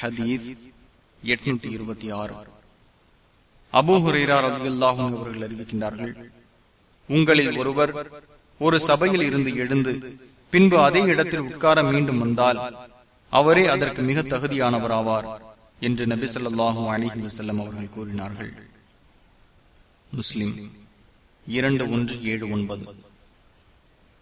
ஹதீஸ் எட்நூத்தி இருபத்தி ஆறு. அபூஹுரேரா ரவியல்லாஹும் அவர்கள் அறிவிக்கின்றார்கள் உங்களில் ஒருவர் ஒரு சபையில் இருந்து எழுந்து பின்பு அதே இடத்தில் உட்கார மீண்டும் வந்தால் அவரே அதற்கு மிக தகுதியானவராவார் என்று நபி சொல்லாஹும் அலிஹி வசல்லம் அவர்கள் கூறினார்கள். முஸ்லிம் இரண்டு ஒன்று ஏழு ஒன்பது.